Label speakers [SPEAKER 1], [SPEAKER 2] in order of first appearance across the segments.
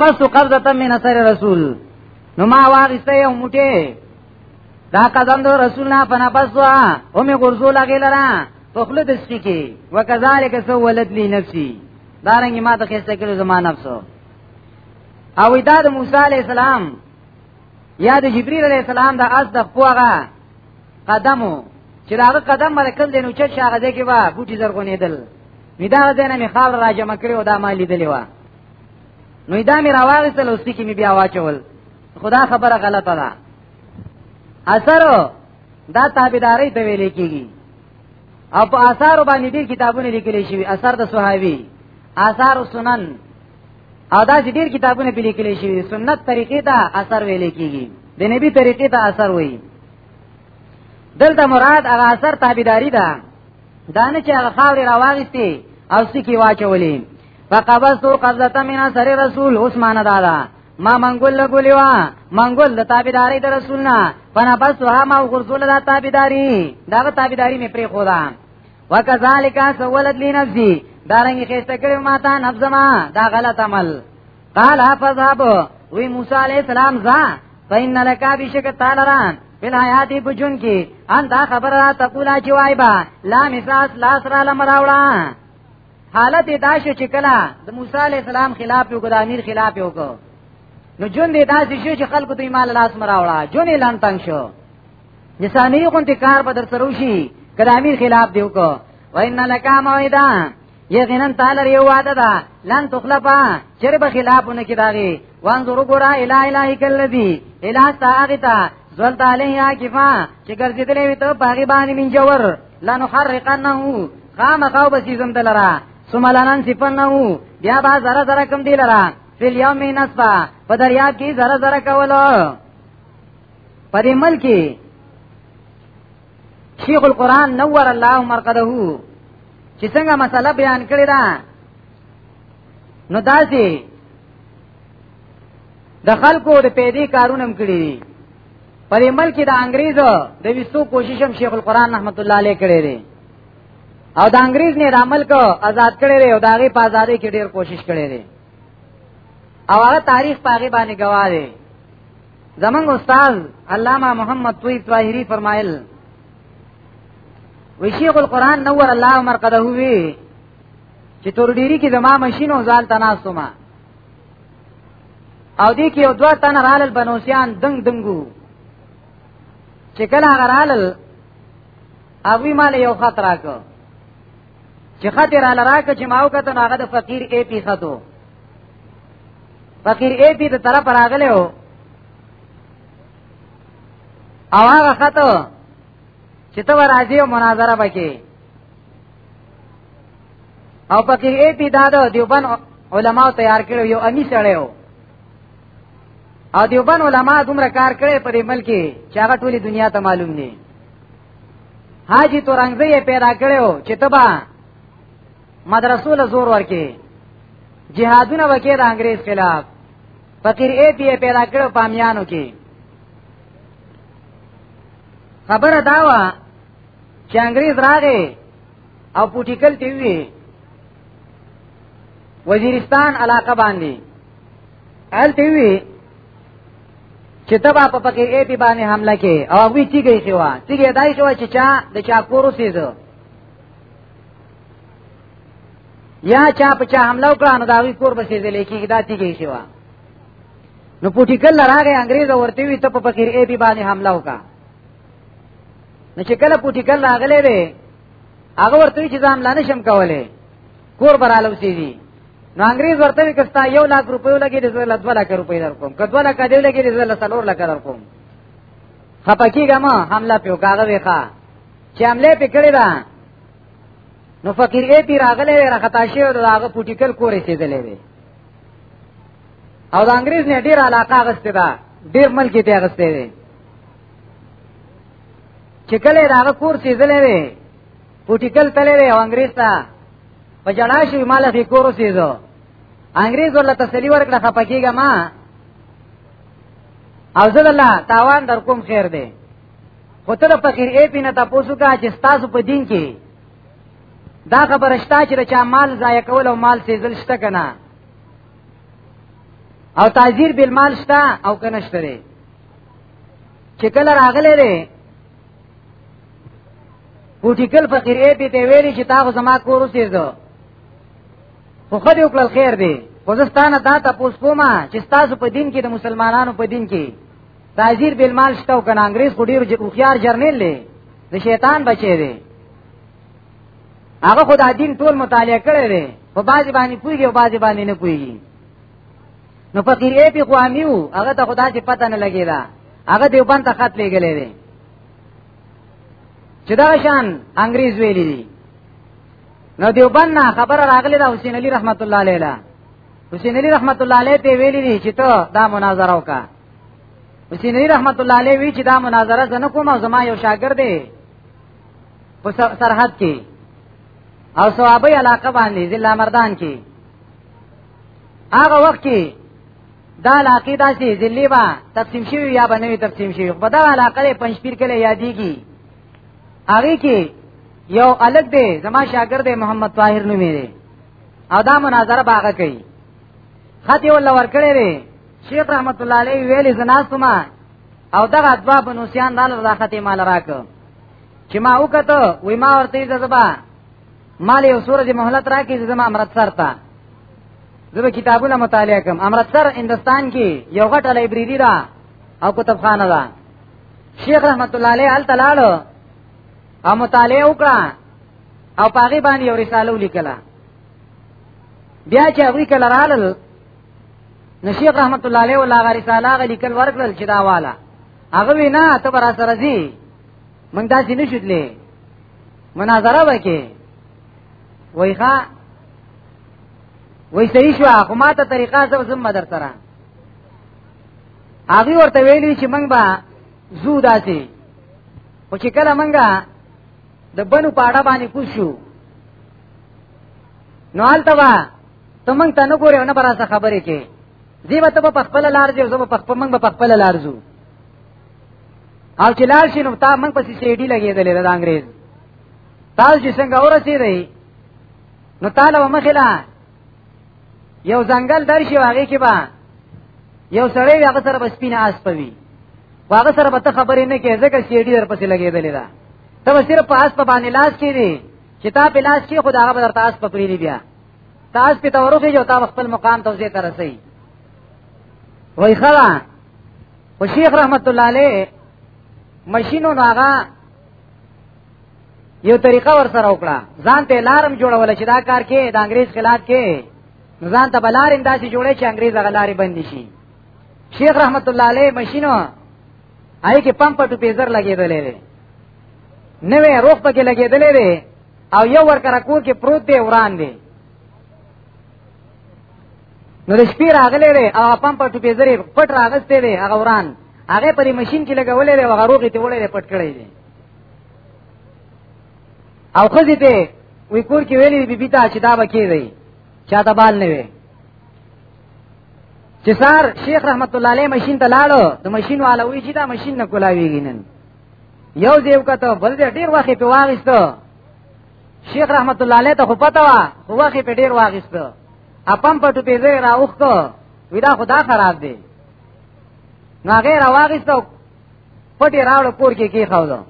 [SPEAKER 1] قبضت قبضه من اثر رسول نو ما واغسته یو موټه دا قدم دو رسول نه پنا پسوا او می غرزو لګی لرا په خپل د سکی کې وکذالک سولت لی نفسی دارنګ ما ته خسته کړو زما نفسو او دا د موسی علی السلام یا د جبرئیل علی السلام د اس د خپوغه قدمو چې دا قدم ملکل دینو چې شاغه دی کې وا بوټي زرغونېدل نو دا دنه می خال را جمع کړی او دا ما لیدلی و نو دا می راوغسل اوس کې می بیا واچول خدا خبره غلطه ده اثر دا تابعداري ته ویل کېږي او په آثار باندې ډیر کتابونه لیکل شوی اثر د صحابي آثار سنن او دا چې ډیر کتابونه په لیکل شوی سنت طریقې ته اثر ویل کیږي د نبی طریقې ته اثر وایي دلته مراد هغه اثر تابعداري ده دا نه چې هغه خاورې راواغستې او سکی واچولې فقبضتو قبضه من سر رسول عثمان دادا ما منګول لګولې وا منګول د تابعداري در رسولنا فنا بس ها ما غرزول د تابعداري داغه تابعداري مې پرې خو دا وکذالک سولت لی نفسي دارنګ خسته کړو ما ته نفس ما دا غلط عمل قال فذهب وی موسی علی السلام ذا فین لک بشک تعالی ران فل حیاتی بجون کی ان دا خبره تقولا جوایبا لا مساس لا سرا لمراوړه حالت دا شو چې کله د موسی علی السلام خلاف یو د امیر خلاف یو کو نو جون دې داسې شو چې خلکو ته مال لاس مراوړه جون یې لان تنگ شو نسانی غون ته کار بدر سروشي کله امیر خلاف دیو کو وان لک موعدا یقینا تعالی یو وعده ده لن تخلفا چر به خلافونه کې داغي وانظر غرا الی الهک الذی الی ساغتا زلت علیه کفا چې ګرځیدلې وي ته باغی باندې من جوور لنحرقنه خامخاو بسیزم دلرا ثم لنن سفنه بیا با زره زره کم دی لرا فی اليوم نصفا په دریاب کې زره زره کولو په دې ملک شیخ القران نور الله مرقده چې څنګه مسله بیان کړی دا نو داسې د خلکو د پیدې کارونه هم کړی دي په دې ملک د انګريز د وسو کوشش هم شیخ القرآن رحمت الله علیه کړی دی او د انګريز نه د ملک آزاد کړی دی او د هغه په آزادۍ کې ډیر کوشش کړی دی او هغه تاریخ په هغه باندې گواه دی زمنګ استاد علامہ محمد طویب طاهری فرمایل وی شیخ القرآن نور الله مرقده وی چې تور ډیری کې زما ماشینو ځان تناسو ما او دې کې یو دوه تن رالل بنوسیان دنګ دنګو چې کله هغه رالل هغه مال یو خط راکړ چې خط را لراکه چې ماو کته هغه د فقیر ای پی خطو فقیر ای پی ته طرف راغله او هغه خط چې ته راځي او مناظره وکې او پکې ای پی دا د دیوبن علماو تیار کړو یو امی سره یو او دیوبن علما دومره کار کړي په دې ملک چې هغه ټولي دنیا ته معلوم دي حاجی تورنګزی پیدا کړو چې تبا مدرسو له زور ورکې جهادونه وکړي د انګريز خلاف فقیر ای پی پیدا کړو پامیانو کې خبره داوا چې انګريز راغی او پوټیکل ته وی وزیرستان علاقه باندې ال ته وی چې تبا په پکې ای پی باندې حمله کې او وی چې گئی شو چې دای شو چې چا د چا کورو سیزو یا چا په چا حمله وکړه نو دا وی کور بسې دلې کې دا چې گئی شو نو پوټیکل راغی انګريز ورته وی ته په پکې ای پی باندې حمله وکړه نو چې کله پوټی کله راغلی دی هغه ورته چې ځام لا نشم کولای کور براله وسیږي نو انګريز ورته کستا یو لاک روپیو لګي د زړه لدوا لاک روپۍ در کوم کدو لاک دی لګي د زړه سلور لاک در کوم خپکیګه ما حمله پیو کاغه ویخه چې حمله پکړی دا نو فقیر ای پی راغله را خطا شی او هغه پوټیکل کورې سیدلې وی او د انګريز نه ډیر علاقه غسته دا ډیر ملک ته غسته دی چې کله راغه کور سیزلې وي پټیکل تلې وي انګريز ته په جړا شي مال فی کور سیزو انګريز ورته تسلی ورکړه خپکیګه ما او زه الله تاوان در کوم خیر دی خو ته د فقیر ای پینه تاسو کا چې تاسو په دین کې دا خبره شته چې چا مال ضایع کول او مال سیزل شته کنه او تعذیر بالمال شته او کنه شته چې کله راغله ده پوټیکل فقیر ای پی ته ویلی چې تاسو زما کور وسیزو خو خدای وکړل خیر دی وزستانه دا تاسو کومه چې تاسو په دین کې د مسلمانانو په دین کې تاجیر بیل مال شته او کنه انګريز خو ډیر خوخيار جرنیل دی د شیطان بچی دی هغه خدای دین ټول مطالعه کړی دی په بازي باندې پويږي او بازي باندې نه پويږي نو فقیر ای پی خوامی وو هغه ته خدا چې پته نه لګی دا هغه دیوبند ته خط لګلې دی چې دا شان انګریز ویلی دی نو دیوبند نه خبر راغلی دا حسین علی رحمت الله علیه حسین علی رحمت الله علیه ته ویلی دی چې ته دا مناظره وکا حسین علی رحمت الله علیه وی چې دا مناظره زنه کوم زما یو شاګرد دی په سرحد کې او صوابي علاقه باندې ضلع مردان کې هغه وخت کې دا علاقه داسې ضلع با تقسیم شوی یا بنوي تقسیم شوی په دا علاقه پنځپیر کله یادېږي هغه کې یو الګ دی زما شاګرد محمد طاهر نومې دی او دا مناظره باغه کوي خط یو لور کړی دی شیخ رحمت الله علیه ویلي زناستما او دغه ادوا بنوسیان دال راخته مال راک چې ما وکړه وې ما ورته زبا مال یو سورې مهلت راکې چې زما امرتسر ته زه کتابونه مطالعه کوم امرتسر هندستان کې یو غټه لایبرری ده او کتابخانه ده شیخ رحمت الله علیه ال تلالو او مطالعه وکړه او پاغي باندې یو رساله ولیکله بیا چې هغه کله رالل نو شیخ رحمت الله علیه ولا غری رساله غلی کل ورکل چې دا والا هغه وینا ته برا سره زی من دا چې نشدلې مناظره وکي وای ښا وای صحیح شو خو ماته طریقه زو زم در سره هغه ورته ویلی چې منګ با زو داسي خو چې کله منګه د بنو پاړه باندې کوشو نو حالته وا ته مونږ ته نه ګورې نه براسه خبرې کې زیبه ته په خپل لار ځو زه په خپل مونږ په خپل لار ځو او چې لال شي نو تا موږ په سی ډي لګېدلې ده د انګريز تاسو چې څنګه ورسېدې نو تعالی مخلا یو ځنګل درشي واغې کې با یو سړی هغه سره بسپینه آس پوي هغه سره به خبرې نه کې ځکه سی ډي درپسې لګېدلې ده ته صرف په آس په باندې لاس کې دي چې تا په لاس کې خدا هغه درته آس پکړې دي بیا تاسو په تورخه جو تا خپل مقام توزیع ترسي وای خلا خو شیخ رحمت الله علیه ماشینو ناغه یو طریقه ور سره وکړه ځان ته لارم جوړول چې دا کار کې د انګريز خلاف کې ځان ته بلار انداسي جوړې چې انګريز غلاري بند شي شیخ رحمت الله علیه ماشینو آی کې پمپ ټو پیزر لګېدلې دی نوې روخ پکې لګېدلې دی او یو ورکر کور کې پروت دی وران دی نو د شپې راغلې وې او پم په ټوپې زری پټ راغستې وې هغه وران هغه پرې ماشين کې لګولې وې هغه روغې ته وړې پټ کړې وې او خزې ته وې کور کې ویلې بیبي ته چې دا بکی وې چا ته بال نه وې چې سار شیخ رحمت الله علیه ماشين ته لاړو د ماشين والا وی چې دا ماشين نه کولاویږي نن یو دیو کته بل دې ډیر وخت په واغستو شیخ رحمت الله علیه ته خو پتا وا خو واخې په ډیر واغست اپم په ټپې زه را اوخته ودا خدا خراب دی نو هغه را واغست پټي راوړ کور کې کې خاوله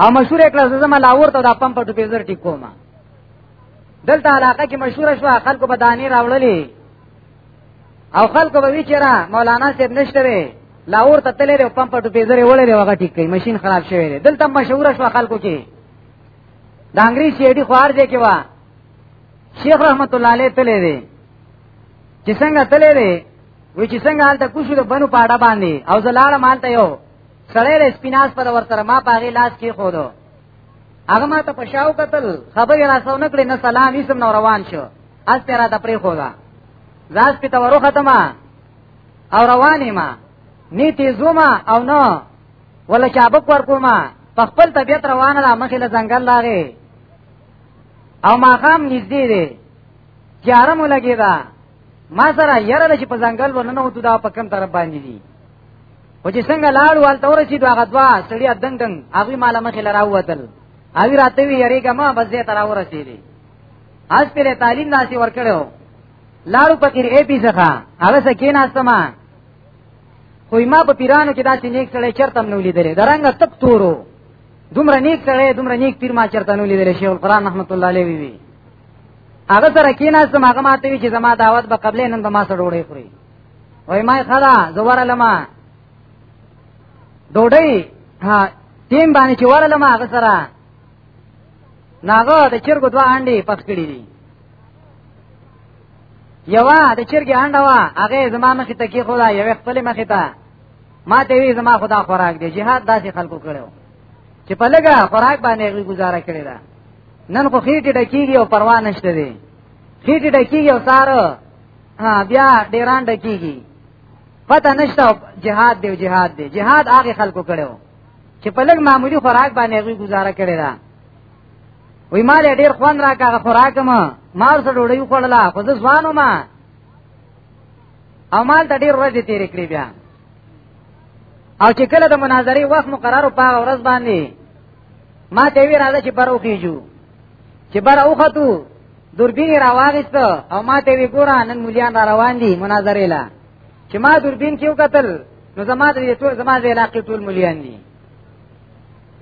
[SPEAKER 1] او مشهور کړه زما لاور ته د اپم په ټپې زر ټیکوما دلته علاقه کې مشهور شو خلکو بدانی راوړلې او خلکو به وی چیرې مولانا صاحب نشته وی لاور ته تللی او پمپ ټو پیزره وړلې وغه ټیک کړي ماشين خراب شوی دی دلته مشهور شو خلکو کې د انګریز شیډي خوار دی کې وا شیخ رحمت الله علیه تللی دی چې څنګه تللی دی وی چې څنګه حالت کوشو د بنو پاډه باندې او زلاله مالته یو سړی له سپیناس پر ورتر ما پاغي لاس کې خودو هغه ما ته پښاو قتل خبرې را سو نکړې نه سلام یې سم نو روان شو اس تیرا ته پرې خوګه زاس په تورو ختمه او روانې ما نی تیزوما او نو ولا چابک ورکوما په خپل طبیعت روانه را مخې له ځنګل لاغې او ما خام نږدې دی جارم لګی دا ما سره یره چې په ځنګل ورننه وته دا په کوم طرف باندې دي او چې څنګه لاړ والته ورسید هغه دوا سړی دنګ دنګ هغه مال مخې لراوتل هغه راته وی یریګه ما بس دې تر ورسیدې اس پر تعلیم ناسي ورکړو لاړو پکې ای پی څخه هغه سکه ناستما خو ما په پیرانو کې داسې نیک سړی چرته نو لیدلې درنګ تک تورو دومره نیک سړی دومره نیک پیر ما چرته نو لیدلې شیخ القرآن رحمت الله علیه وی هغه سره کیناستم هغه ماته وی چې زما دعوت به قبلې نن به ما سره وړې خوري وای ما خلا زوړ لما ډوډۍ ها تیم باندې چې وړل ما هغه سره ناغه د چرګ دوه انډي پخ کړی دي یوا د چرګ انډا وا هغه زما مخې ته کې خدا یو خپل مخې ته ما ته وی زما خدا خوراک دی jihad داسې خلکو کړو چې په لګه خوراک باندې غي گزاره کړی دا نن خو خېټه ډکیږي او پروا نشته دی خېټه ډکیږي او ساره ها بیا ډیران ډکیږي پته نشته جهاد دی جهاد دی جهاد هغه خلکو کړو چې په لګ معمولی خوراک باندې غوي گزاره کړی دا وی مال ډیر خوان راکا خوراک ما مار سره ډوډۍ خوړلا خو زه ځوانو ما او مال ته ډیر ورځې تیر کړی بیا او چې کله د مناظرې وخت مقرر په ورځ باندې ما ته وی راځه چې پرو کیجو چې بار او خطو دوربین راواغست او ما ته وی ګورا نن مليان را روان دي مناظره لا چې ما دوربین کیو قتل نو زما د یتو زما د علاقې ټول مليان دي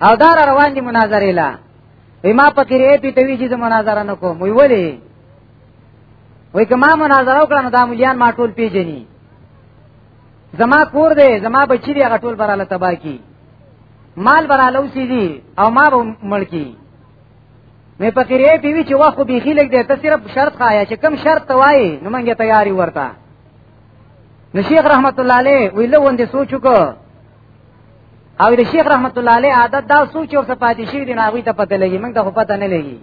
[SPEAKER 1] او دا را روان دي مناظره لا وی ما پکې ری پیټوي چې مناظره نه کوم وی ولې وای کما مناظره وکړه نو دا مليان ما ټول پیژني زما کور دی زما بچی دی هغه ټول براله تبا کی مال براله وسی دی او ما به ملکی مې پکې ری پیوی چې واخو بیخي لګ دی ته صرف شرط خایا چې کم شرط وای نو مونږه تیاری ورته نو شیخ رحمت الله علیه ویله وندې سوچو کو او د شیخ رحمت الله علیه عادت دا سوچ او صفات شي دی ناغوی ته پته لګي موږ ته پته نه لګي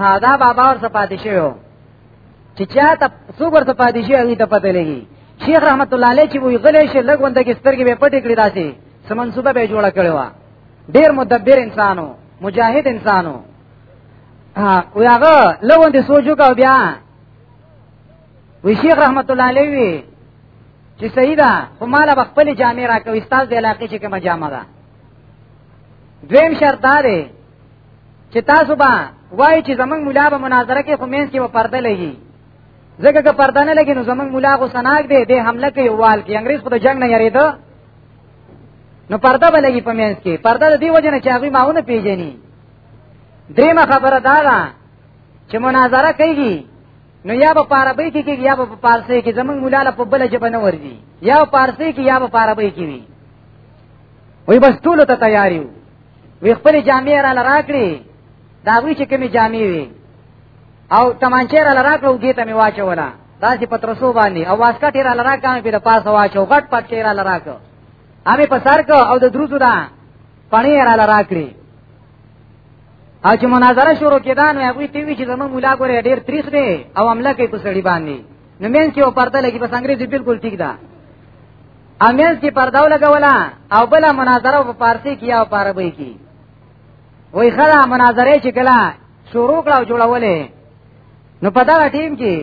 [SPEAKER 1] ها دا بابا ور صفات شي یو چې چا ته څوک ور صفات شي هغه ته پته لګي شیخ رحمت الله علیه چې وی غلې شي لګوند کې سترګې به پټې کړې داسي سمنصوبه به جوړه کړې و ډیر مدبر انسانو مجاهد انسانو او هغه لوند سوچو کا بیا وی شیخ رحمت الله علیه وی چې سیدا خو مال خپل جامع را کوي استاد د علاقې چې کومه جامه ده دویم شرط دا دی چې تاسو به وای چې زمنګ مولا به مناظره کې خو مینس کې به پرده لګي ځکه که پرده نه لګي نو زمنګ مولا غو سناک دی د حمله کوي وال کې انګريز خو د جنگ نه یریدو نو پرده بلګي په مینس کې پرده د دې وجنه چې هغه ماونه پیژني دریمه خبره دا ده چې مناظره کوي نو یا په عربی کې کې یا په فارسی کې زمونږ مولاله په بل ژبه نه ورځي یا په فارسی کې یا په عربی کې وي وای بس ټول ته تیاریو وی خپل جامع را لراکړي دا وی چې کومې جامع وي او تمانچه را لراکړو ګیته می واچوله داسې پترسو باندې او واسکټ یې را لراکه مې په د پاسه واچو غټ پټ یې را لراکه هغه په سر کو او د دروزو دا پانی یې را لراکړي او چې مناظره شروع کېده نو هغه تی وی چې زمون مولا ګورې ډېر تریخ دی او عمله کوي په سړي باندې نو مېن چې او پرده لګي بس انګريزي بالکل ټیک ده امېن چې پرده لګولا او بل مناظره په فارسی کې او په عربی کې وای خلا مناظره چې کلا شروع کړه او جوړولې نو په دا ټیم کې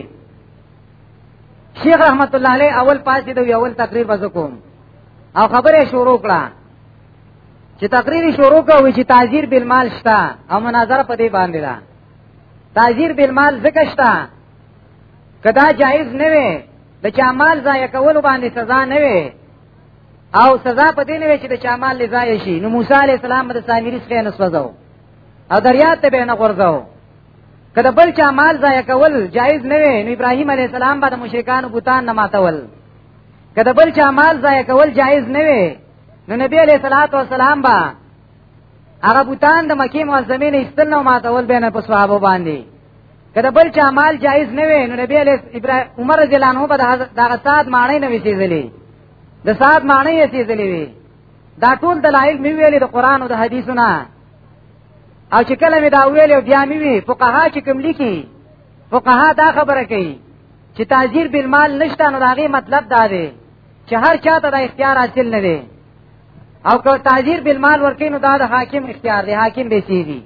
[SPEAKER 1] شیخ رحمت الله علیه اول پاتې دی اول تقریر وځ کوم او خبره شروع کړه چې تقریر شروع کوي چې تاجیر بالمال شته او مناظره په دې باندې ده تاجیر بالمال ځکه شته کدا جایز نه وي د چا مال ضایع کول باندې سزا نه وي او سزا په دې نه وي چې د چا مال لزای شي نو موسی علی السلام د سامری څخه نسوځو او دریا ته به نه غورځو کله بل چا مال ضایع کول جایز نه وي نو ابراهیم علی السلام به د مشرکانو بوتان نه ماتول کله بل چا مال ضایع کول جایز نه وي نو نبی علی صلوات و سلام با هغه بوتان د مکی معظمین استل نو ماتول به نه په صحابه باندې کله بل چا مال جایز نه وي نو نبی علی ابراهیم عمر رضی الله عنه به دغه سات معنی نه وسیزلی د سات معنی یې سیزلی وی دا ټول دلایل مې ویلي د قران او د حدیثونو او چې کله مې دا ویل او بیا مې وی فقها چې کوم لیکي فقها دا خبره کوي چې تاجیر بالمال نشته نو دا غي مطلب دا دی چې هر چاته دا اختیار حاصل نه دی او که تاجیر بالمال ورکې نو دا د حاکم اختیار دی حاکم به سیدی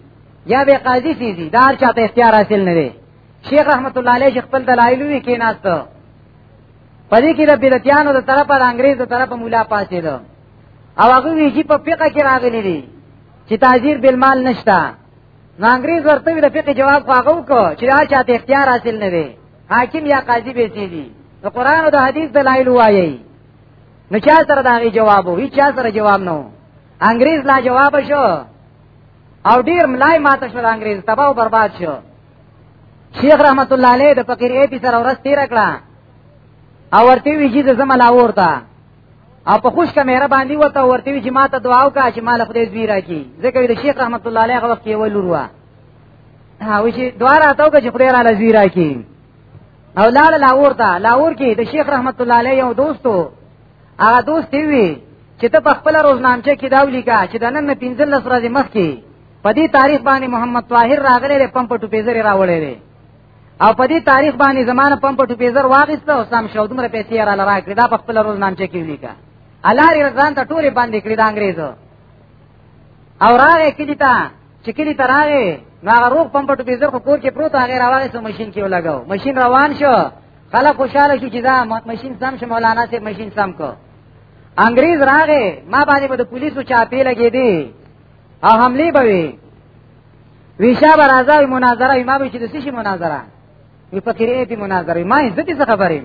[SPEAKER 1] یا به قاضي سیدی دا هر چاته اختیار حاصل نه دی شیخ رحمت الله علیه شیخ خپل دلایل وی کې ناستو پدې کې د بدعتانو د طرفه د انګريز د طرفه مولا پاتې ده او هغه ویجی په فقہ کې راغلي دي چې تاجیر بالمال نشتا نو انګريز ورته وی د فقې جواب خواغو کو چې دا چاته اختیار حاصل نه وي حاکم یا قاضي به سي دي د قران او د حديث دلایل وایي نو چا سره دا غي جواب وو هیڅ چا سره جواب نه انګريز لا جواب شو او ډیر ملای ماته شو انګريز تباہ او برباد شو شیخ رحمت الله علیه د فقیر ای پی سره ورس تیر کړه او ورته وی چې زما لا ورته او په خوش کمره باندې وته ورته وی چې ما ته دعا وکړه چې مال خدای زوی راکړي ځکه د شیخ رحمت الله علیه وخت کې ولور وا او چې دعا راته وکړه چې خدای را لزوی راکړي او لاړ لاور ته لاور کې د شیخ رحمت الله علیه یو دوستو هغه دوست وی چې ته په خپل روزنامچه کې دا ولیکا چې د نن 15 ورځې مخکې په دې تاریخ باندې محمد طاهر راغلی د پمپ ټوپې زری راوړی دی او په دې تاریخ باندې زمانه پمپ ټوپیزر واغسته او سم شو دومره پیسې را لرا کړی دا په خپل روز نام چې کیونی کا الاری رضان ته ټوله باندې کړی د انګريزو او راغې کلی ته چې کلی ته راغې نو هغه روغ پمپ ټوپیزر خو کور کې پروت هغه راوغې سو ماشين کې ولګاو ماشين روان شو خلک خوشاله شو چې دا ماشين سم شو مولانا سي ماشين سم کو انګريز راغې ما باندې به د پولیسو چاپی لګې دي او حمله به وي ویشا برازا وی مناظره وی ما به چې د سشي مناظره وی فقیره دې مناظره ما یې ځکه څه خبرې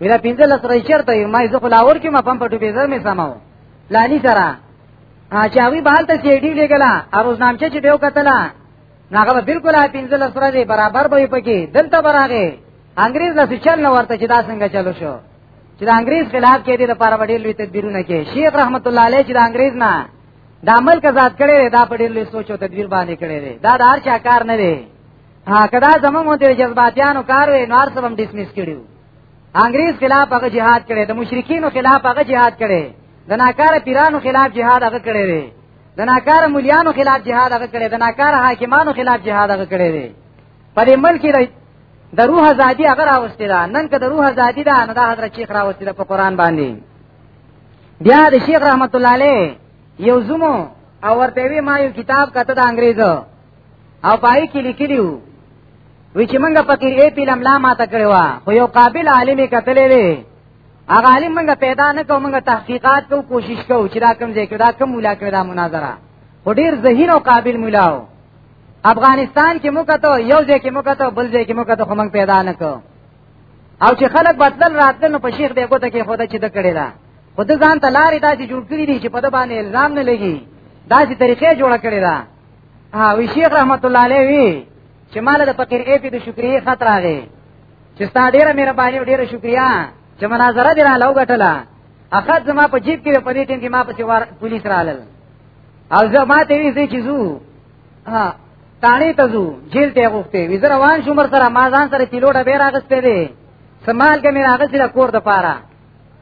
[SPEAKER 1] ویلا پینځه لس رای چرته ما یې ځکه لاور کې ما پم پټو به زر مې سماو لانی سره چاوی بهال ته سي ډی لګلا اروز نام چې دیو کتلا ناغه بالکل پینځه لس رای برابر به پکې دلته براغه انګريز له چل نه ورته چې دا څنګه چلو شو چې د انګريز خلاف کې دي د پاره وړي لوي تدبیرونه کې شیخ رحمت الله علیه چې د انګريز نه دا عمل کا ذات کړي دا په ډېر لوی سوچ او تدبیر باندې کړي دی دا د هر چا کار نه دی ها کدا زمونږ ته جذباتیانو کار وي نور سبم ډیسمس کړیو انګريز خلاف هغه jihad کړي د مشرکینو خلاف هغه jihad کړي د ناکار پیرانو خلاف jihad هغه کړي دی د ناکار مليانو خلاف jihad هغه کړي د ناکار حاکمانو خلاف jihad هغه کړي دی په دې ملک کې د روح ازادي هغه راوستي ده نن که د روح ازادي ده نو د حضرت شیخ راوستي ده په قران باندې بیا د شیخ رحمت الله علیه یو زمو او ورته وی ما یو کتاب کته د انګریزو او پای کې لیکلیو وی چې موږ فقیر ای پی لملا ما ته کړو خو یو قابل عالم کتلې وی هغه عالم موږ پیدا نه کوو موږ تحقیقات کوو کوشش کوو چې دا کوم ځای کې دا کوم مولا کې دا مناظره و ډیر ذهین او قابل مولا و افغانستان کې موږ ته یو ځای کې موږ ته بل ځای کې موږ ته خو موږ پیدا نه کوو او چې خلک بدل راتل نو په شیخ به کوته کې خوده چې د کړي دا خود ځان ته لارې داسې جوړ کړی دي چې په د باندې الزام نه لګي داسې طریقې جوړ کړی دا ها وی شیخ رحمت الله علیه وی چې مال د فقیر ای پی د شکرې خطر راغی چې ستا ډیره مهرباني او ډیره شکریا چې مناظره دی را لو غټلا اخد زما په جیب کې په دې ټیم کې ما په سیوار پولیس رالل او زه ما ته وی چې زو ها تانه ته زو جیل ته غوښته وی زه روان شوم سره ما ځان سره پیلوټ به راغسته دی سمال کې مې راغسته د کور د پاره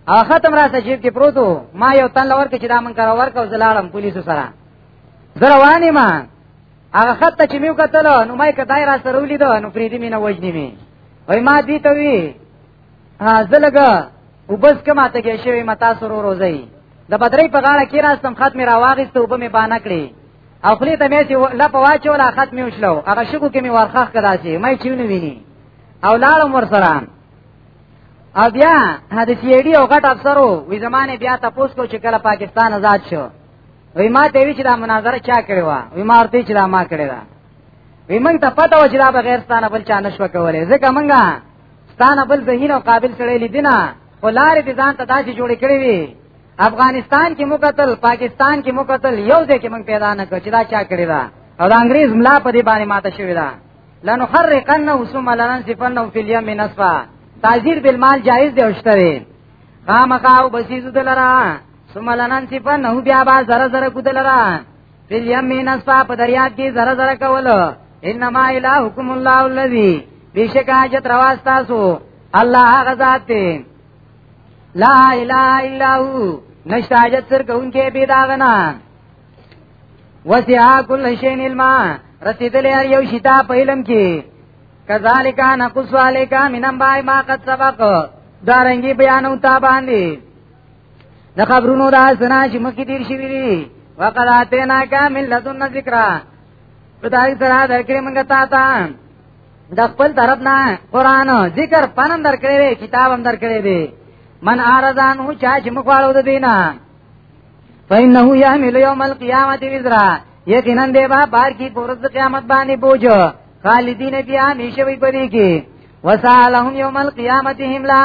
[SPEAKER 1] او ختم را سجیب کې پروتو ما یو تن لور کې چې دا من کرا ورکو زلالم پولیسو سره زه روانې ما هغه خط چې میو کتل نو ما کدای را سره ولید نو فریدی مینه وجنی می وای ما دی ته وی ها زلګه وبس کما ته کې شوی متا سرو روزي د بدرۍ په غاړه کې راستم خط مې راواغېست وبه مې بانه کړې او خلی ته مې چې لپ واچوله خط مې وشلو هغه شګو کې مې ورخخ کړه چې مې چېونه ویني او لاړم ورسره او بیا د سی ډي او غټ افسرو وې زمانه بیا تاسو کو چې کله پاکستان آزاد شو وې ما ته وی چې دا مناظره چا کړې و وې ما ورته چې دا ما کړې ده وې موږ ته پته و چې دا بغیر ستانه بل چا نشو کولای ځکه موږ ستانه بل ذهین او قابل سره لیدنه ولار دي ځان ته داسې جوړ کړی وي افغانستان کې مقتل پاکستان کې مقتل یو ځای کې موږ پیدا نه کړ چې دا چا کړی دا او دا انګريز ملا په دې باندې ماته شوی دا لنحرقنه ثم لننسفنه في اليم نصفا تعذير بالمال جائز دی اوشتره خامخاو بسیزو دلرا ثم لننسفنه بیا با زره زره کو دلرا فل یمین اسفا په دریاب کې زره زره کول انما الهکم الله الذی بیشک حاجت روا تاسو الله هغه ذات دی لا اله الا هو نشته حاجت سر کوونکې به داغنا وسع کل شین علما رسیدلې هر یو شتا په علم کې کذالک نقص علیک من انباء ما قد سبق دارنګي بیانو تا باندې د خبرونو دا سنا چې مخکې تیر شوی دی وقد اتینا کا من لدن ذکر خدای سره درکړې موږ تا ته د خپل طرف نه قران ذکر پنن درکړې دی کتاب هم درکړې دی من ارزان هو چا چې مخواړو د دینه فإنه يحمل يوم القيامة وزرا یقینا دی با بار کی پورز قیامت باندې بوج خالدین بیا همیشه وي پرې کې وسالهم یوم القیامت هملا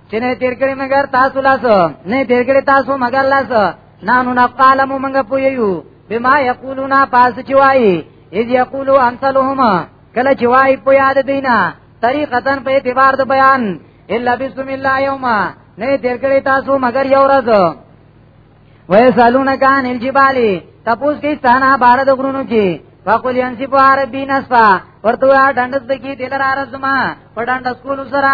[SPEAKER 1] چې نه تیر کړی مګر تاسو لاس نه تیر کړی تاسو مګر لاس نانو نقالم موږ پویو بما یقولون پاس چې وایي اذ یقولو امثلهما کله چې وایي په یاد دینا طریقتن په اعتبار د بیان الا بسم الله یوما نه تیر کړی تاسو مګر یو ورځ وای سالون کان الجبال تپوس کی ستانه بار د غرونو کې فقل ينسي په عربي نسفا ورته ډندس دکی دلر عرض ما په ډندس کول سره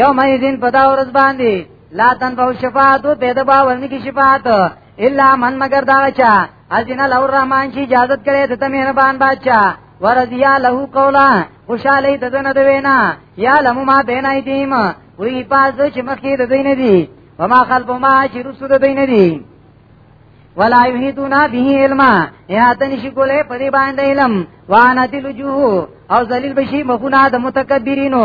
[SPEAKER 1] یو مې دین په دا ورځ باندې لا تنفع شفاعت به د باور نه کی شفاعت الا من مگر دا چا اذن له الرحمن چې اجازه کړي د مهربان بادشاہ ورضیا له قولا خوشاله د دنه د وینا یا لمو ما بین ایدیم وی پاز چې مخکې د دین دی وما خلف ما چې رسو د دین دی ولا یحیتونا به علما یا تنشی کوله په دې باندې علم وانا دلجو او ذلیل بشی مخونه د متکبرینو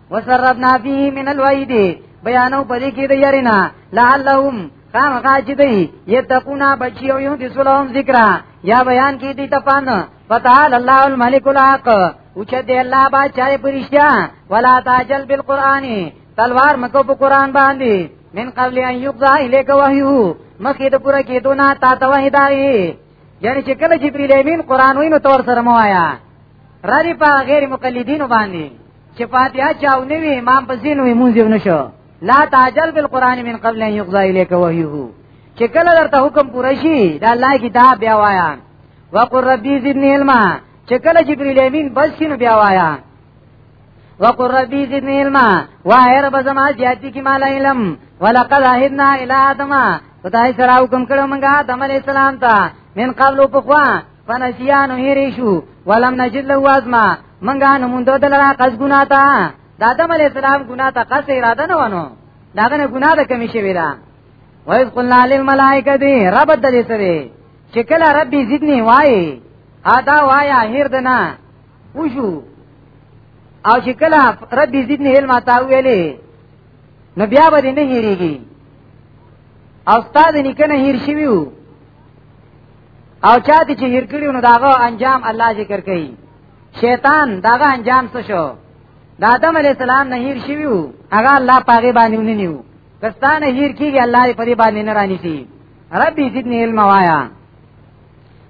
[SPEAKER 1] وسربنا فيه من الوعيد بیانو پدې کې د یارینا لعلهم خام غاجی دی یتقونا بچی او یو دسلام ذکر یا بیان کی دی تپان فتعال الله الملک الحق اوچ دی الله با چاره پرشتیا ولا تعجل بالقران تلوار مکو په قران باندې من قبل ان یقضا الیک وحیو مخې د پوره کې دونه تا ته وحی دی یعنی چې کله جبرئیل امین قران وینو تور سره موایا را دي په غیر مقلدین باندې چې فاتحه چاو نه وي امام په زینو مونږ یو نشو لا تعجل بالقران من قبل ان يقضى اليك وحيه چې کله درته حکم پوره شي دا الله کتاب بیا وایا وقر ربي زدني علما چې کله جبريل امين بس شنو بیا وایا وقر ربي زدني علما وای رب زما زیاتی کی مال علم ولقد عهدنا الى ادم خدای سره حکم کړو موږ آدم علی السلام ته من قبل په خوا فنسیانو هری شو ولم نجد له وازما منګه نو مونږ دلته قص ګنا تا د آدم علی السلام ګنا ته قص اراده نه ونه داغه نه ګنا ده کمی شوی دا وایز قلنا للملائکه دی رب د دې سره چې کله رب زیدنی وای ادا وایا هیر دنا وشو او چې کله رب زیدنی علم تا ویلې نو بیا به نه هیریږي او استاد نکنه هیر شویو او چاته چې هیر کړیو نو داغه انجام الله ذکر کوي شیطان داغه انجام څه شو د آدم علی السلام نه هیر شیو هغه الله پاګې باندې ونیو کستانه هیر کیږي الله دې په دې باندې نه رانی شي ربي زدنی علم وایا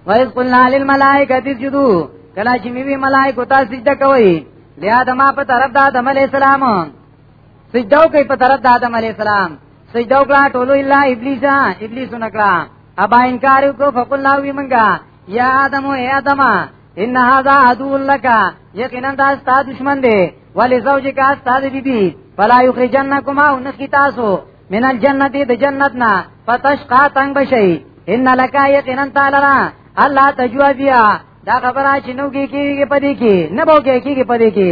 [SPEAKER 1] وَإِذْ قُلْنَا لِلْمَلَائِكَةِ اسْجُدُوا کله چې میوي ملائکه ته سجده کوي لیا دما په طرف د آدم علی السلام سجده کوي په طرف د آدم علی السلام سجده وکړه ټولو الا ابلیس ابلیس نکړه ابا انکار کو فقل لا وی منګه یا آدم او آدم ان هذا عدو لك یقینا دا ستا دشمن دی ولی زوجک ستا دی بی بی فلا یخرجنکما ونخی تاسو من الجنت د جنت نا فتشقا تنگ بشی ان لك یقینا تعالی الله تجوا بیا دا خبره چې نو کې کېږي پدې کې نه بو کې کېږي پدې کې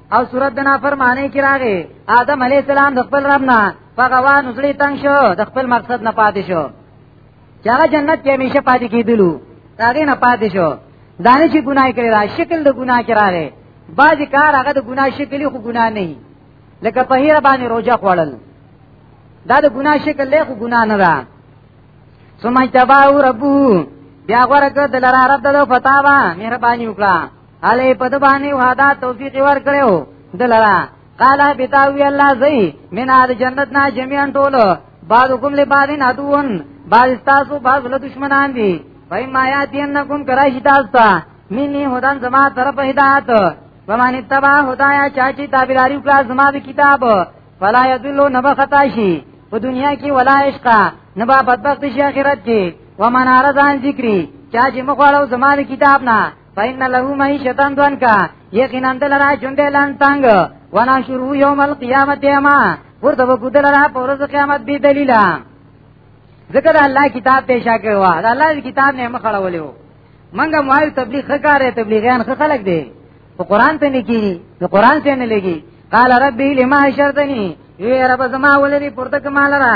[SPEAKER 1] او صورت دنا فرمانه کی راغی آدم علی السلام د خپل رب نه فغوا نزلی تنگ شو د خپل مقصد نه پاتې شو چې هغه جنت کې همیشه پاتې کیدلو هغه نه پاتې شو دانه چې ګناه کړی دا شکل د ګناه کې راغی بعض کار هغه د ګناه شکلی خو ګناه نه لکه په هیر باندې روزه خوړل دا د ګناه شکل له خو ګناه نه ده سمجتباو ربو بیا غره کړ د لاره رب دلو فتاوا مهرباني وکړه علی په د باندې وعده توفیق ورکړو دلرا قال بتاوی الله زئی مینا د جنت نه جميعا ټول بعد حکم له بعد نه دوون بعد تاسو بعد له دشمنان دي پای ما یاتینکم کراشی تاسو ته منی هدان زما طرف هدایت ومانی تبا هدایا چاچی تابیداری وکړه زما د کتاب فلا یذلو نبختا شي په دنیا کې ولا عشق نه با بدبخت شي آخرت کې ومن ارزان ذکری چا چې مخواړو زمانه کتاب نه فإن له معيشة ضنكا یقینا دلرا ژوند لان تنگ وانا شروع یوم القیامت یما ورته وګدل را پورز قیامت بی دلیلا ذکر الله کتاب پیشا کړو دا الله کتاب نه مخړه ولیو منګه موایل تبلیغ خکارې تبلیغیان خلک دی په قران ته نه کیږي د قران ته نه لګي قال ربي لما شرتني وی رب زما ولري پورته کمال را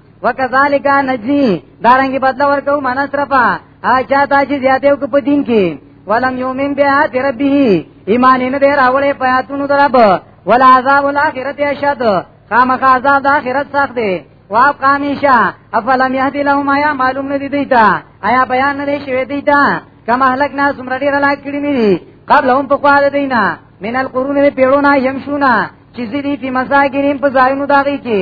[SPEAKER 1] وکذالک نجی دارنګي بدل ورکو معنا طرفا اچا تا چې زیاتیو کو په دین کې ولم یومن بیا ربه ایمان نه دی راولې پیاتونو درب ولا عذاب الاخرت اشد خامخ عذاب د اخرت سخت دی واو قامیشا افلم یهدی لهم یا معلوم ندی دیتا آیا بیان نه شوی دیتا کما هلک ناس عمر ډیر لا کړی می قبل هم په خواله دینا من القرون پیړونا یمشونا چې زیدی په مساګرین په ځایونو داږي کې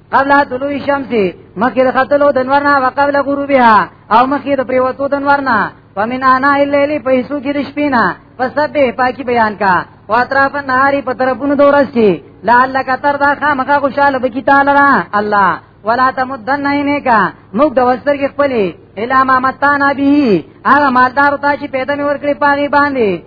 [SPEAKER 1] قبل طلوع الشمس مخکې د خطلو د نور نه وقبل غروبها او مخکې د پریوتو د نور نه ومن انا الليل په هیڅو کې د شپې نه فسبه پاکي بیان کا او اطراف نهاري په طرفونو دورس شي لعلک تر دا خامخا خوشاله بکی تعالی را الله ولا تمدن عینیک موږ د وستر کې خپلې الا ما متانا به هغه مالدار ته چې پیدا مې ورکړي پاغي باندې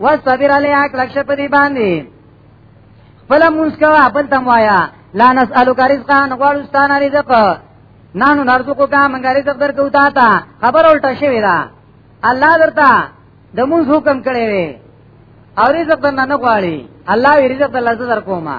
[SPEAKER 1] واستبر علیها کلک شپ دی باندې خپل مونږ کوا خپل تم وایا لا نسالک رزقا نغواړو ستانه رزق نانو نرزقو کا مونږ رزق درکو تا تا خبر الټه شوی دا الله درته د مونږ حکم کړی وی او رزق درنه نه غواړي الله وی رزق درله در کوما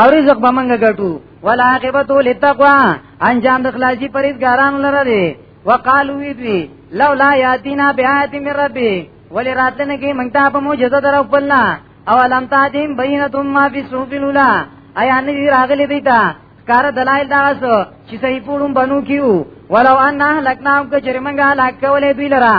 [SPEAKER 1] او رزق به منګه ګټو ولا عاقبت للتقوا انجام د خلاصي پرېزګاران لره دي وقالو وی دوی لولا یاتینا بیات من ربی ولی راتلنه کې موږ ته په معجزه درو پلنا او لم تاتیم بینتم ما فی صحف الاولى ایا نه دی راغلی دی تا کار دلایل دا وسو چې صحیح پوروم بنو کیو ولو ان لکنام کو جرمنګا لاکولې دوی لرا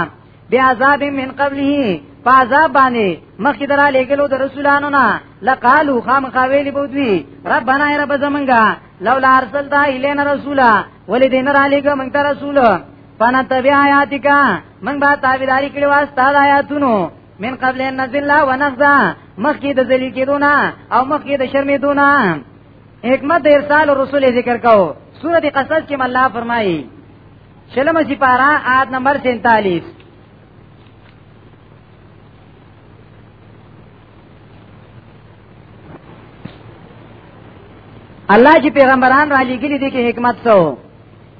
[SPEAKER 1] بیا عذاب من قبله فعذاب باندې مخکې درا لګلو د رسولانو نه لقالو خامخاویلی بودوی ربنا ای رب زمنګا لولا ارسلتا الینا رسولا ولی دین را لګ مونږ ته رسول فنا تبع آیاتک مونږ با تابعداري کړو واستا د آیاتونو من قبل ان نزل و نخزا مخکې د ذلیل کېدونه او مخکې د شرمېدونه حکمت د ارسال رسول ذکر کو سورۃ قصص کې الله فرمایي شلم سپارا آیت نمبر 47 الله چې پیغمبران را لېګلي دي کې حکمت څه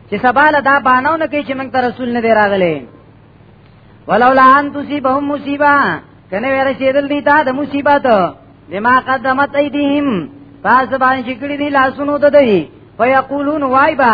[SPEAKER 1] چې سباله دا بانو نه کوي چې موږ ته رسول نه دی راغلی ولولا ان تصيبهم مصيبه کنه ویره شیدل دی تا د مصیبت بما قدمت ایدیهم پس باندې چې کړی دی لاسونو ته دی فیقولون وای با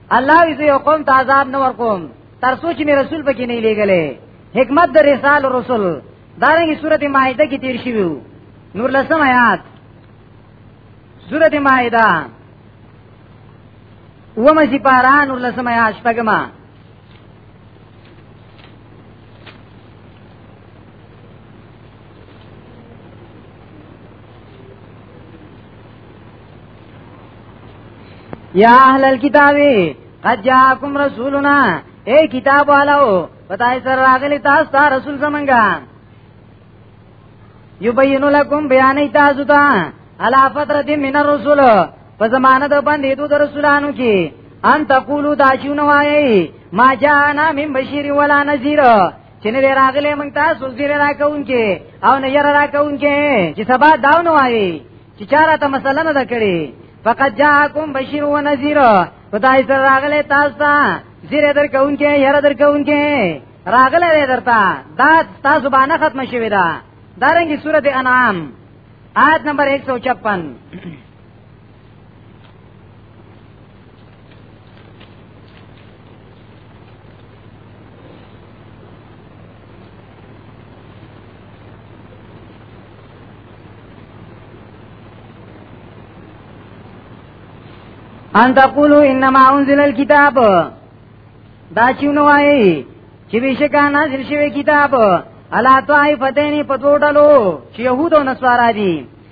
[SPEAKER 1] الله یې یو قوم ته عذاب نه ورکوم تر څو چې مې رسول پکې نه لېګلې حکمت د رسال رسول دارنګه سورته مائده کې تیر شوی نور لسم آیات سورته مائده ومه چې پارا نور لسم آیات شپږما یا اهل الكتاب قد جاءكم رسولنا اے کتاب والو پتاي سر راغلی تاسو ته رسول زمونږه یبین لکم بیان تاسو ته علا فترت من الرسول په زمانه د باندې دوه رسولانو کې ان تقولو دا چونه وایي ما جانا من بشیر ولا نذیر چې نه راغلې مونږ ته سوزیر راکونکي او نه ير راکونکي چې سبا داونه وایي چې چاره ته مسله نه ده کړې فقط جاءکم بشیر و نذیر خدای سره راغلې تاسو ته زیر درکونکي ير درکونکي راغلې درته دا تاسو باندې ختم شوی دا دارنګي سورته انعام آیت نمبر 156 ان تقولوا انما انزل الكتاب دا چونو وایي چې بشکا نازل شوی کتاب الا طائفتین په دوه ډلو چې يهود او نصارا دي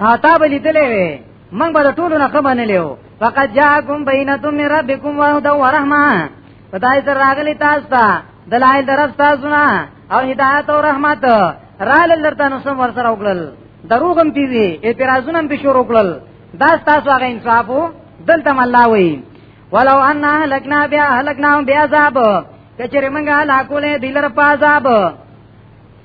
[SPEAKER 1] ها تا به لیدلې وې موږ به ټولو نه خبر نه لیو فقط جاءکم بینۃ من ربکم وهدى ورحمه خدای سره راغلی تاسو ته دلایل درف تاسو نه او هدایت او رحمت رال لرته نو سم ور سره وکړل دروغم دی وی اعتراضونه به شروع وکړل دا تاسو هغه انصافو دلته الله وی ولو ان هلکنا بیا هلکنا بیا عذاب کچره منګه لا کوله دلر پازاب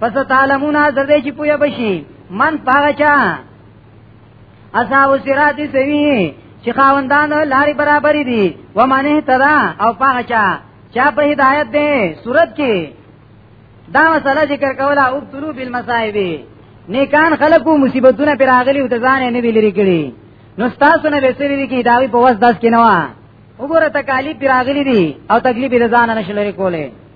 [SPEAKER 1] پس تعلمون حضر دی چی پویا بشی من پاگا چا اصحاب سرات سوی چی خاوندان لاری برابری دی و من احتدا او پاگا چا چا په هدایت دی صورت کی دا مسله ذکر کولا او طلوع بالمصائبی نیکان خلقو مصیبتونه پر اغلی او تزان نه ویل لري کړي نو تاسو نه وسري دي کی داوی په وس داس کینوا وګوره تکالیف پر اغلی دي او تکلیف رضا نه نشلري کوله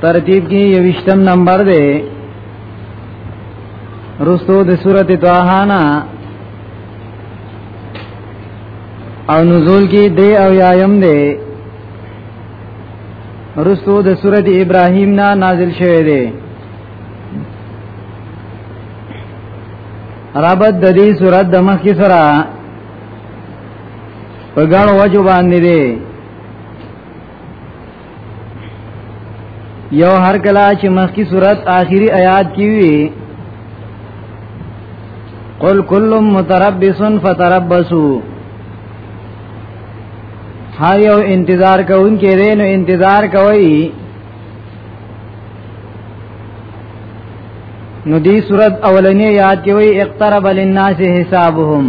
[SPEAKER 2] ترتیب کې یوشتم نمبر دی رستو د صورت توهانا او نزول کې دی او یایم دی رستو د صورت ابراهیم نا نازل شوه دی رابط د دې صورت د مخ کې سره په ګڼ وجو باندې دی یو هر کلا چې مخکی صورت آخری آیات کی وی قل کل متربص فتربصوا ها یو انتظار کوون کې دی نو انتظار کوي نو دی صورت اولنی یاد کې وی اقترب للناس حسابهم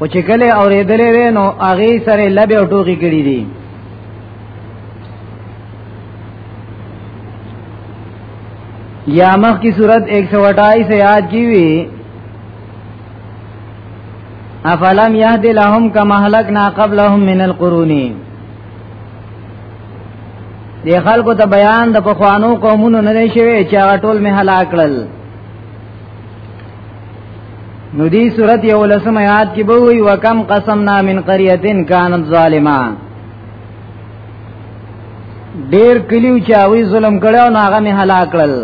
[SPEAKER 2] او چې کله اورېدلې وې نو هغه سره لبه او ټوکی کړی دي یا مخ کی صورت 128 سے یاد کی وی افلم یهد لهم کما هلکنا قبلهم من القرون دی خلکو ته بیان د پخوانو قومونو نه شوی چې ټول می هلاک کړل نو دی صورت یو لسم آیات کې به وی وکم قسمنا من قريه كانت ظالما ډیر کلیو چې هغه ظلم کړو نو هغه می هلاک کړل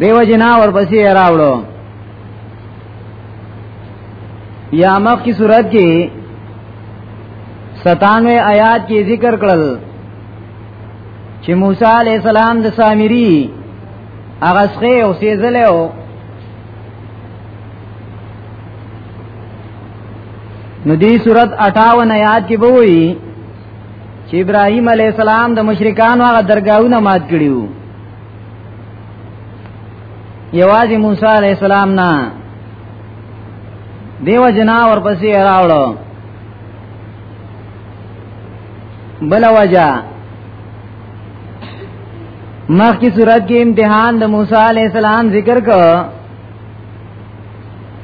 [SPEAKER 2] دیو جنا ورپسې راوړو یا مخ کی صورت کې 97 آیات کې ذکر کړل چې موسی علی السلام د سامری هغه څخه او سیزله او نو دی صورت 58 آیات کې بوئی چې ابراهیم علی السلام د مشرکانو هغه درگاہونه مات کړیو یوازې موسی علی السلام نه دیو جنا ورپسې راوړو بل وجہ مخ کی صورت کې امتحان د موسی علی السلام ذکر کو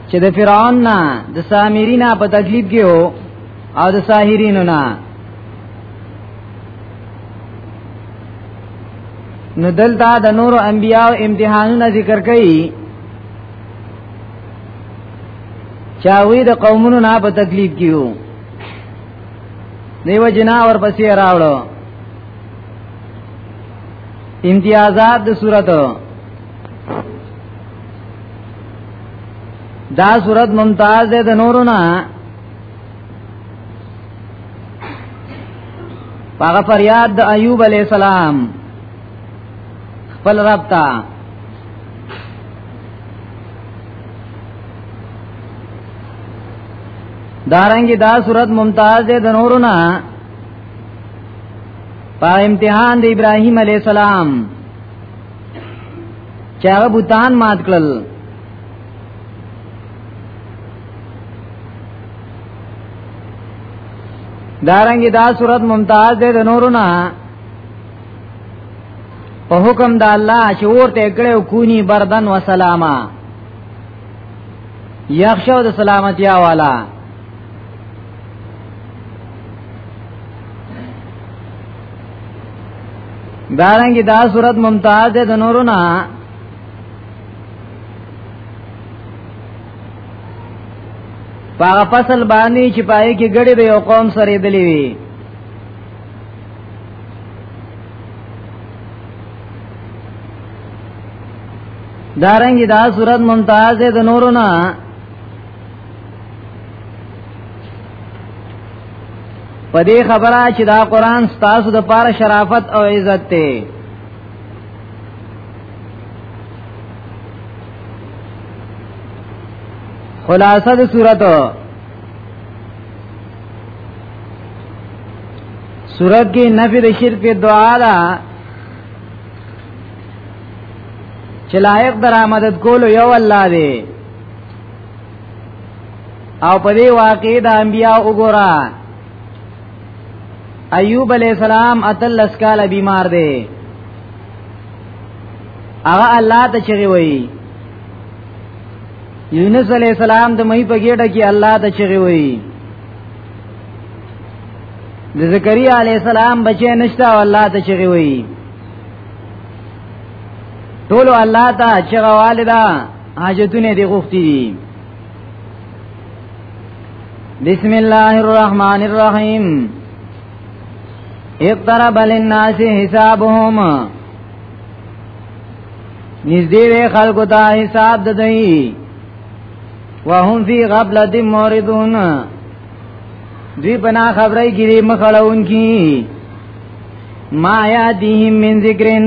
[SPEAKER 2] چې د فرعون نه د سامرینا په تکلیف کې وو او د ساحرینو نه نو دلته د نورو انبیاء امتحانونه ذکر کړي چاوی د قومونو نه په تکلیف کیو دیو جنا ور پسې راوړو امتیازات د صورت دا صورت ممتاز ده د نورو نه هغه فریاد د ایوب علی السلام خپل رب ته دارنګي دا صورت ممتاز ده د نورو نه په امتحان د ابراهیم علی السلام چې هغه بوتان مات کړل دارنګ دا صورت ممتاز ده د نورو نه په حکم د الله چې ورته کړه کونی بردن و سلاما یخشو د سلامتی والا دارنګ دا صورت ممتاز ده د نورو نه پاغه فصل باندې چې پای کې ګړې به یو قوم سره دلی وي دارنګ دا صورت ممتاز ده د نورو نه په دې خبره چې دا قران ستاسو د پاره شرافت او عزت دی خلاصه د صورت صورت کې نفي د شرک دعا ده چې لایق درآمدت کول یو الله دی او په دې واقع د انبیا وګورا ایوب علی السلام اتلس کال بیمار دی هغه الله ته چغي وایي یونس علی السلام د مې په ګډه کې الله ته چغي وایي د زکریا علی السلام بچی نشتا او الله ته چغي وایي ټول الله ته چغه والدا حاجتونه دی غوښتي دي بسم الله الرحمن الرحیم اقترب للناس حسابهم نږدې وی خلکو ته حساب د دی وهم فی غفلت موردون دوی پنا خبرې کړي مخړون کی ما یادهم من ذکرن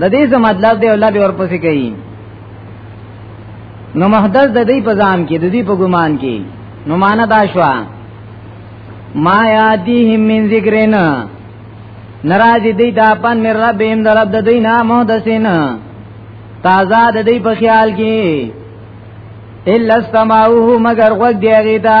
[SPEAKER 2] د دې څه مطلب دی الله به ورپسې کوي نو محدث د دې په ځان کې د دې په ګمان کې نو معنا دا شو ما یاتیهم من ذکرنا ناراضی دی دا پن مې رب هم د رب د دې نه محدثین تازه د دې په خیال کې الا استماعوه مگر غوږ دی غیتا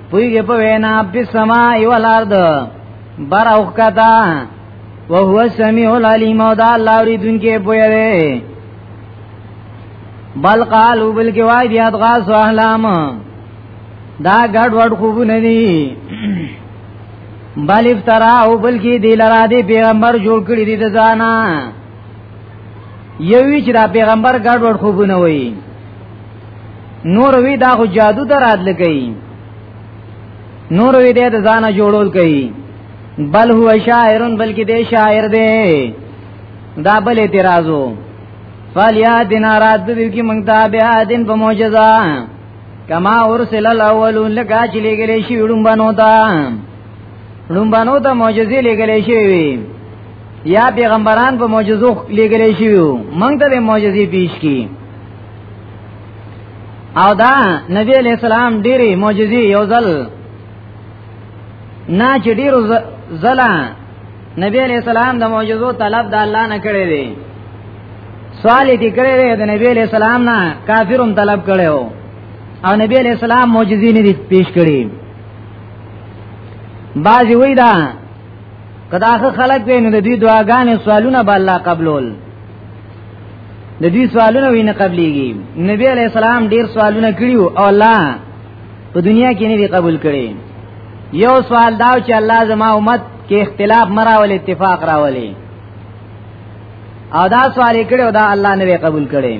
[SPEAKER 2] پویږي په وینا په سما او الارض بر او کتا وهو سمیع العلیم او دا الله اوریدونکي پوی دی بل قالو بل کې وای بیا غاس احلام دا ګډ وډ خوب نه دی بل افترا او بل کې دی لرا دی پیغمبر جوړ کړی دی ځانا یوی چې دا پیغمبر ګډ وډ خوب نه وای نور وی دا خو جادو درات لګی نور وی دې د ځانه جوړول کوي بل هو شاعرن بلکې دې شاعر دی دا بل اعتراضو فالیا دین رات دې کی مونږ ته بیا دین په معجزه کما ورسل الاولون لکا چې لګلې شي وډم بنو تا وډم بنو ته معجزې لګلې شي
[SPEAKER 1] یا پیغمبران په معجزو لګرې شي مونږ ته معجزې پیش کی او دا نبی علیہ السلام ډیره معجزې یو ځل نه چې ډیرو زلا نبی علیہ السلام د معجزو طلب د الله نه کړی دی سوال یې کړی دی د نبی علیہ السلام نه کافرم طلب کړی او او نبی علیہ السلام معجزې نه پیش کړی بعضی وی دا کدا خلک ویني د دې دعاګانې سوالونه به الله قبول د دې سوالونه وینه قبليږي نبی عليه السلام ډیر سوالونه کړیو او الله په دنیا کې نه دی قبول کړي یو سوال دا چې الله زما امت کې اختلاف مراول اتفاق راولي او دا سوال کړي او دا الله نه قبول کړي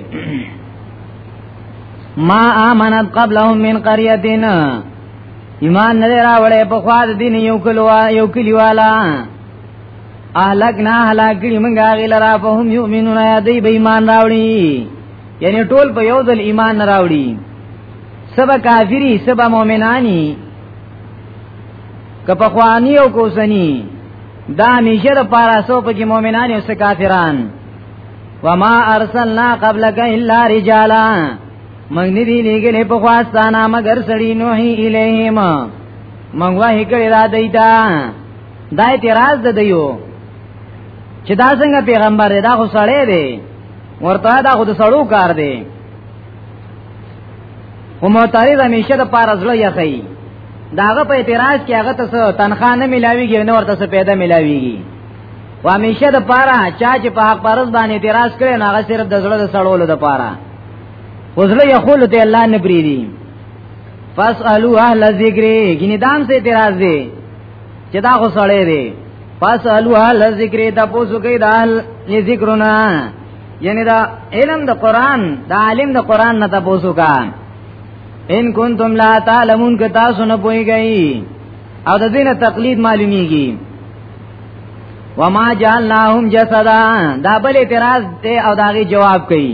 [SPEAKER 1] ما آمنت قبلهم من قريتنا ایمان نه راوړې په خوا د دین یو کلوا یو کلیوالا اهلک نه هلاک کړي موږ هغه لرا په هم یؤمنون یا دی به ایمان راوړي یعنی ټول په یو ځل ایمان نه راوړي سبا کافری سبا مؤمنانی که په خوانی او کوسنی دا همیشه د پارا سو په کې مؤمنان او کافران وما ارسلنا قبلک الا رجالا موږ نه دی لګلې په خواستانه مگر سړی نوحي الیهم موږ وه کړی را دیتا دا اعتراض د دیو چې دا څنګه پیغمبر دی دا خو سړی دی ورته دا خو د سړو کار دی خو معترض همیشه د پار ازله یخی داغه په اعتراض کې هغه ته تنخواه نه ملاویږي نه ورته څه پیدا ملاویږي و همیشه د پاره چا چې په حق پرز باندې اعتراض کړي نو هغه صرف د زړه د سړولو د پاره وزله یقول ته الله نه پریدي فاسالو اهل الذکر ګینه دام سے اعتراض دی چې دا خو سړی دی فاسالو اهل الذکر دا پوسو کې دا اهل ذکرنا یعنی دا علم د قران دا عالم د قران نه دا پوسو کا ان کنتم لا تعلمون که تاسو نه پويږئ او د دینه تقلید معلومیږي وما جعلناهم جسدا دا بل اعتراض ته او داغي جواب کوي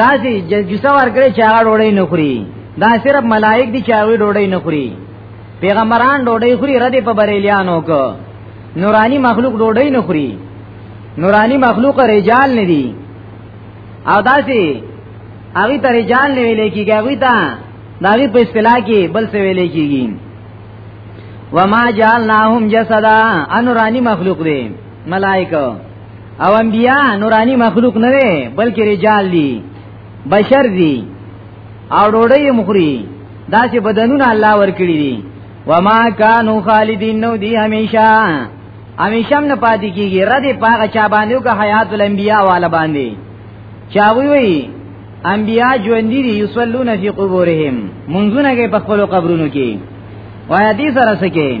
[SPEAKER 1] دا چې جسا ورکړي چې هغه ډوړې نه خوري دا صرف ملائک دي چې هغه ډوړې نه خوري پیغمبران ډوډۍ خوري رد په بریلیانو کو نورانی مخلوق ډوډۍ نه خوري نورانی مخلوق رجال نه دي او داسي هغه ته رجال نه ویل کیږي هغه ته داغي په اصطلاح کې بل څه ویل کیږي وما جعلناهم جسدا انورانی مخلوق دي ملائکه او انبیاء نورانی مخلوق نه وي بلکې رجال دي بشر دي او ډوډۍ مخوري دا چې بدنونه الله ورکړي دي وما كانوا خالدين نو دي هميشه هميشه نه پاتې کیږي رد پاغه چا باندې که حیات الانبیاء والا باندې چا وی وی انبیاء ژوند دي یصلون فی قبورهم منځونه کې په خپل قبرونو کې وای دې سره سکه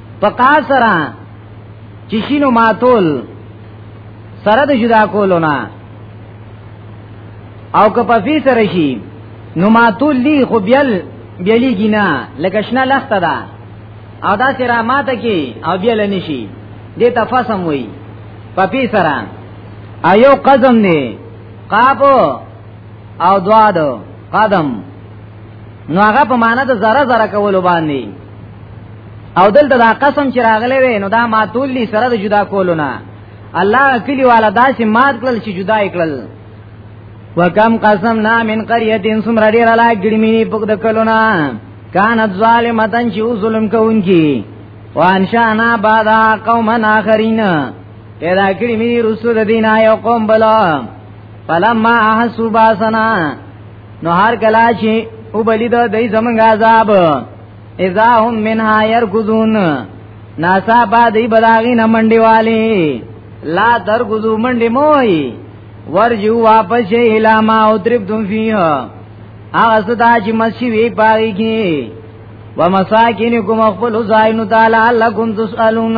[SPEAKER 1] په قاصرا چې شینو ماتول سره د جدا کولو نه او که په فی سره شي نو ماتول لی خو بیل بیلی گینا لکه شنه لخته ده او دا سره ماته کی او بیل نشي دې تفاسم وي په فی سره ایو قزم نه قاب او دواد قدم نو هغه په معنا د ذره ذره کول باندې او دلته دا قسم چې راغلی وي نو دا ماتول دي سره د جدا کولو نه الله کلی والا داسې مات کړل چې جدا کړل وکم قسم نا من قريه سم رډي را لا ګړمینی پک د کلونا کانت ظالمتن چې ظلم کوونکی وانشانا بعد قوم اخرین پیدا کړی می رسول دین یو قوم بلا فلما احسوا باسنا نو هر کلا چې او بلی د دې زمنګ عذاب اذا هم منها يركضون ناسا با دې بلاغي نه منډي والي لا ترغزو منډي موي ورجو واپس اله ما او درب دم فيه هغه ستا چې مسیح وی پاږي کې ومساکینکم خپل زاینو تعالی لکم تسالون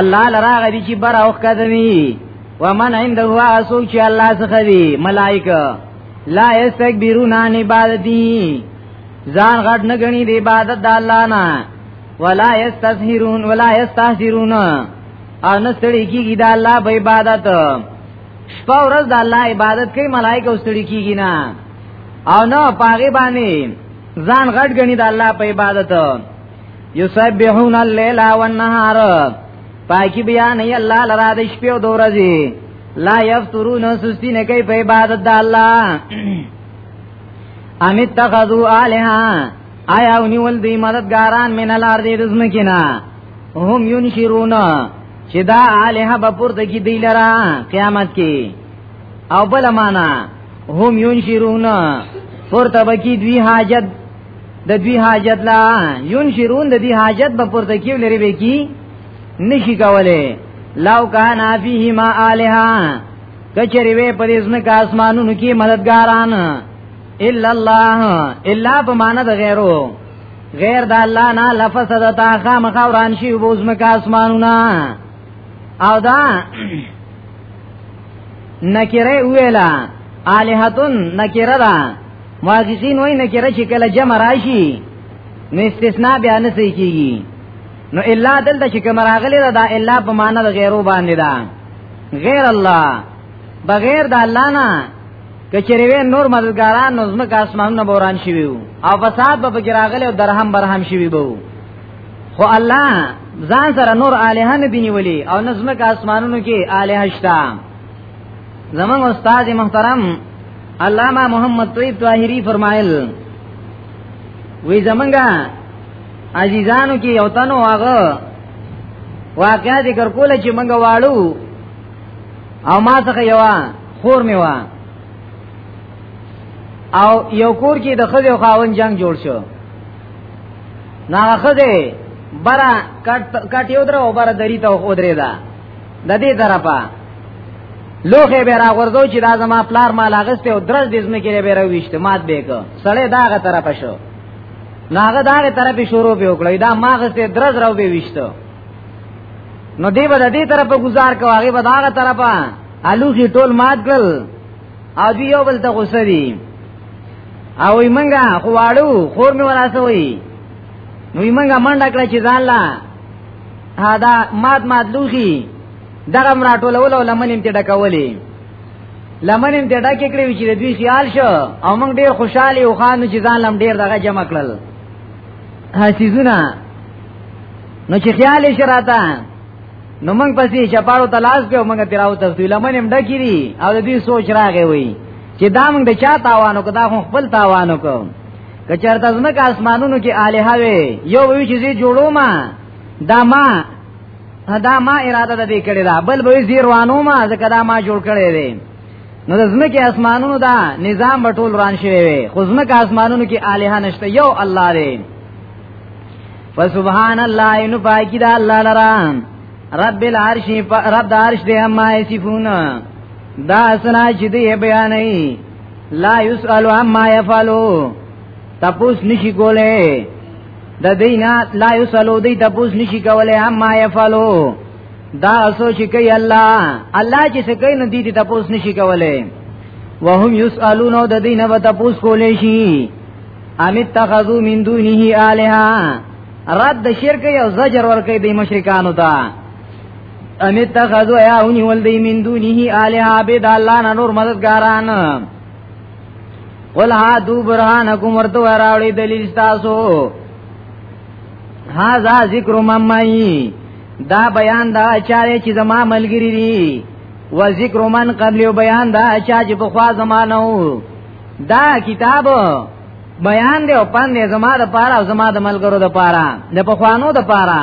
[SPEAKER 1] الله لراغه دي چې بر اوخ کدوي ومن عنده واسو چې الله څخه دي ملائکه لا استكبرون عن عبادتي ځان غټ نه غني دی عبادت د الله نه ولا یستظهرون ولا یستهزرون او نه ستړي کیږي د الله په عبادت شپه ورځ د الله عبادت کوي ملائکه ستړي کیږي نه او نه پاغي باندې ځان غټ غني د الله په عبادت یسبحون الليل والنهار پاکی بیان ای الله لرا د شپې او د ورځې لا یفترون سستی نه کوي په عبادت د الله امیت تخذو الها آیا ونیول دی مددګاران من الار دې رزمکینا هم ينشرون چې دا الها به پورته کی دی لرا قیامت کې او بل معنا هم ينشرون پورته بکی دوی حاجت د دوی حاجت لا ينشرون د دوی حاجت به پورته کیو لري به کی نشي کوله لو کان فیهما الها کچری وې په دې ځمکه اسمانونو کې مددګاران الا الله الا بمانه د غیرو غیر د الله نه لفظ د تا خام خوران شي وو ځمکه اسمانونه او دا نکره ویلا الہتن نکره دا محدثین وای نه کړه چې کله جمع راشي نو استثناء بیا نه صحیح کیږي نو الا دلته چې کوم راغلی دا, دا الا په معنا د غیرو باندې دا غیر الله بغیر د الله نه کچری وې نور مددګاران نو زمکه اسمانونه بوران شوی او فساد به بګی راغلی او درهم برهم شوی بو خو الله ځان سره نور الہانه بنیولی او نظم کا اسمانونو کې الہ شتا زمان استاد محترم علامہ محمد طیب طاهری فرمایل وی زمنګا عزیزانو کې یو تنو هغه واقعا ذکر کوله چې منګه واړو او ما څخه یو خور می وا او یو کور کې د خځې خاون جنگ جوړ شو نا خځې برا کټ کټ یو درو برا دری ته خو درې ده د دې طرفه لوخه به راغورځو چې دا زما پلار مال اغسته او درز دې زمه کې به راويشت مات به کو سړې داغه طرفه شو ناغه داغه طرفه شروع به وکړې دا ماغسته درز راو به ويشتو نو دی به د دې طرفه گزار کوي هغه به داغه طرفه الوخي ټول مات کړل او دی یو بل ته غوسه دي او یې منګه خواړو خور می وراسوي نو یې منګه منډه کړه چې ځاله دا ماد ماد لوخي دغه مراټولول او لمنیم ته ډکولې لمنیم ته ډکې کړې چې د دوی خیال شو او موږ ډیر خوشاله یو خان چې ځان لم ډیر دغه جمع کړل حسیزونه نو چې خیال یې شراته نو موږ پسې چپاړو تلاش کړو موږ تیراو تفصیل لمنیم ډکې او د دوی سوچ راغې وي چې دا موږ د چا تاوانو کو دا خپل تاوانو کو کچرته زمکه اسمانونو کې الها وي یو وی چې زی جوړو ما دا ما دا ما اراده د دې کړی دا بل به زی روانو ما ځکه دا ما جوړ کړی دی نو د زمکه اسمانونو دا نظام بټول روان شوی وي خو زمکه اسمانونو کې الها نشته یو الله دی فسبحان الله ان پاکی دا الله لرا رب العرش رب د عرش دی ما یصفون دا اسنا چې دی بیانې لا يسأل عما يفعلوا تپوس نشي کوله د دینا لا یسلو دی تپوس نشي کوله اما یفعلو دا سوچ کوي الله الله چې څه کوي نو دی ته تپوس نشي کوله وهم یسالون د دینا و تپوس کولې شي ام اتخذو من دونه الها رد شرک یو زجر ور کوي د مشرکانو ته ان اتخذوا یاونی ولدی من دونه الہ عبد الله نه نور مددګاران قل ها دو برهانکم ورته وراوړي دلیل تاسو هاذا ذکر ممای دا بیان دا چاره چې زما ملګری دي و ذکر من قبل او بیان دا چا چې په خوا زمانه وو دا کتاب بیان دی او پاندې زما د پاره او زما د ملګرو د پاره د پخوانو د پاره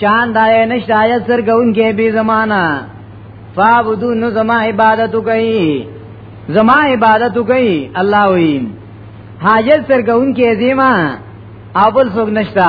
[SPEAKER 1] شان دای نشته یا سرګون کې به زمانہ فعبدو نو زما عبادت کوي زما عبادت کوي الله وی حاجت سرګون کې زما اول سوګ نشتا